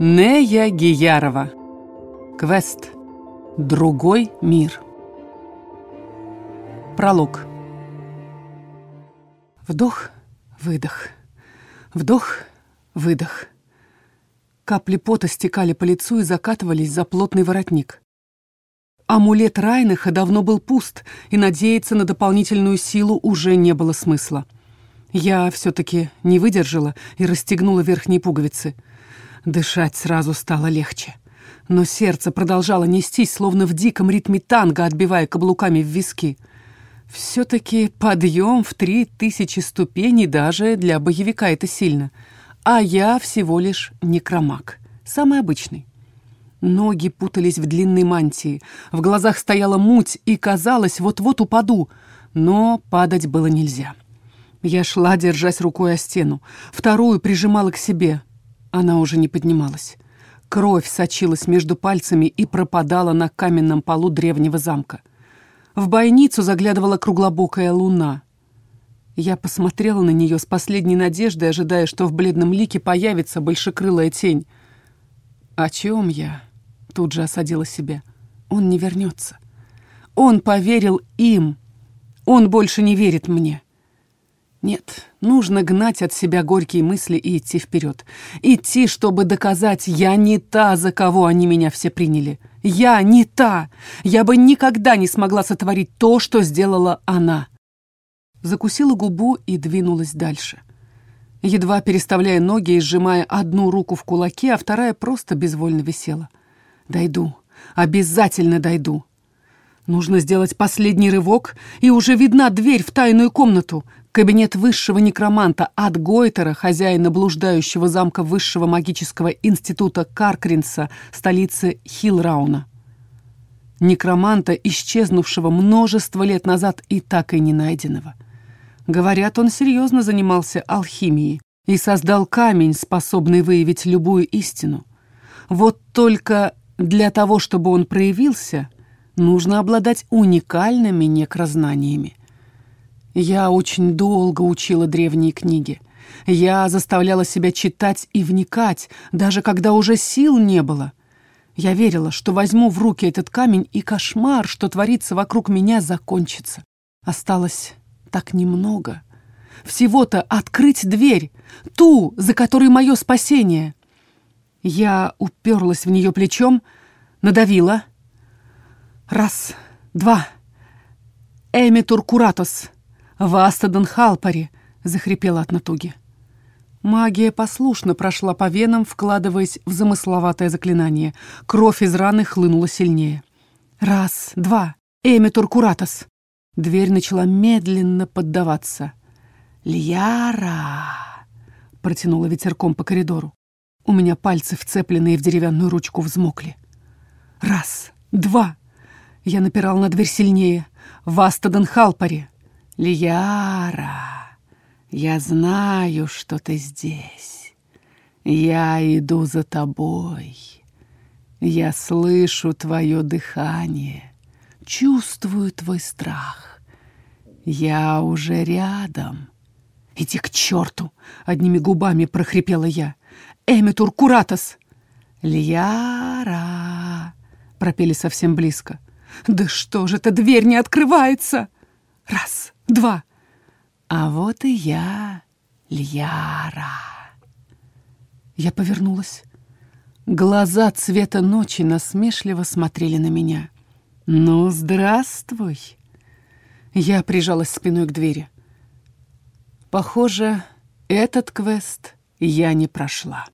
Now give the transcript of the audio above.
Нея Гиярова. Квест. Другой мир. Пролог. Вдох, выдох. Вдох, выдох. Капли пота стекали по лицу и закатывались за плотный воротник. Амулет Райнаха давно был пуст, и надеяться на дополнительную силу уже не было смысла. Я все-таки не выдержала и расстегнула верхние пуговицы. Дышать сразу стало легче. Но сердце продолжало нестись, словно в диком ритме танго, отбивая каблуками в виски. Все-таки подъем в три тысячи ступеней даже для боевика это сильно. А я всего лишь некромаг, самый обычный. Ноги путались в длинной мантии, в глазах стояла муть, и казалось, вот-вот упаду, но падать было нельзя. Я шла, держась рукой о стену. Вторую прижимала к себе. Она уже не поднималась. Кровь сочилась между пальцами и пропадала на каменном полу древнего замка. В бойницу заглядывала круглобокая луна. Я посмотрела на нее с последней надеждой, ожидая, что в бледном лике появится большекрылая тень. «О чем я?» — тут же осадила себя. «Он не вернется. Он поверил им. Он больше не верит мне». Нет, нужно гнать от себя горькие мысли и идти вперед. Идти, чтобы доказать, я не та, за кого они меня все приняли. Я не та. Я бы никогда не смогла сотворить то, что сделала она. Закусила губу и двинулась дальше. Едва переставляя ноги и сжимая одну руку в кулаке, а вторая просто безвольно висела. Дойду. Обязательно дойду. Нужно сделать последний рывок, и уже видна дверь в тайную комнату — Кабинет высшего некроманта от Гойтера, хозяина блуждающего замка высшего магического института Каркринса, столицы Хилрауна. Некроманта, исчезнувшего множество лет назад и так и не найденного. Говорят, он серьезно занимался алхимией и создал камень, способный выявить любую истину. Вот только для того, чтобы он проявился, нужно обладать уникальными некрознаниями. Я очень долго учила древние книги. Я заставляла себя читать и вникать, даже когда уже сил не было. Я верила, что возьму в руки этот камень, и кошмар, что творится вокруг меня, закончится. Осталось так немного. Всего-то открыть дверь, ту, за которой мое спасение. Я уперлась в нее плечом, надавила. Раз, два. Эмитур Куратос. «Вастадан Халпари!» — захрипела от натуги. Магия послушно прошла по венам, вкладываясь в замысловатое заклинание. Кровь из раны хлынула сильнее. «Раз, два! Эми Туркуратос!» Дверь начала медленно поддаваться. «Льяра!» — протянула ветерком по коридору. У меня пальцы, вцепленные в деревянную ручку, взмокли. «Раз, два!» Я напирал на дверь сильнее. «Вастадан Халпари!» Лияра, я знаю, что ты здесь. Я иду за тобой. Я слышу твое дыхание, чувствую твой страх. Я уже рядом. Иди к черту! Одними губами прохрипела я. Эмитур Куратос! Льяра! Пропели совсем близко. Да что же эта дверь не открывается? Раз, два. А вот и я, Льяра. Я повернулась. Глаза цвета ночи насмешливо смотрели на меня. «Ну, здравствуй!» Я прижалась спиной к двери. Похоже, этот квест я не прошла.